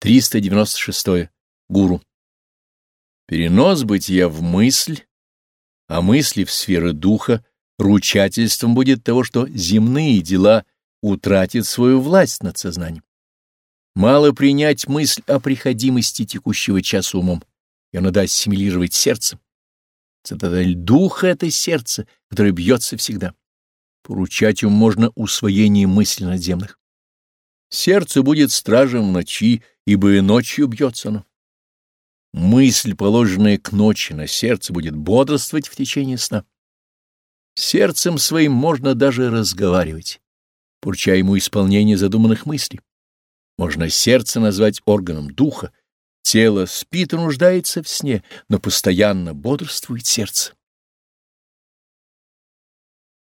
396. Гуру. Перенос бытия в мысль, а мысли в сферы духа ручательством будет того, что земные дела утратят свою власть над сознанием. Мало принять мысль о приходимости текущего часа умом, ее надо ассимилировать сердцем. Цитадель духа — это сердце, которое бьется всегда. Поручать ему можно усвоение мысли надземных. Сердце будет стражем в ночи, ибо и ночью бьется оно. Мысль, положенная к ночи на сердце, будет бодрствовать в течение сна. Сердцем своим можно даже разговаривать, поруча ему исполнение задуманных мыслей. Можно сердце назвать органом духа. Тело спит и нуждается в сне, но постоянно бодрствует сердце.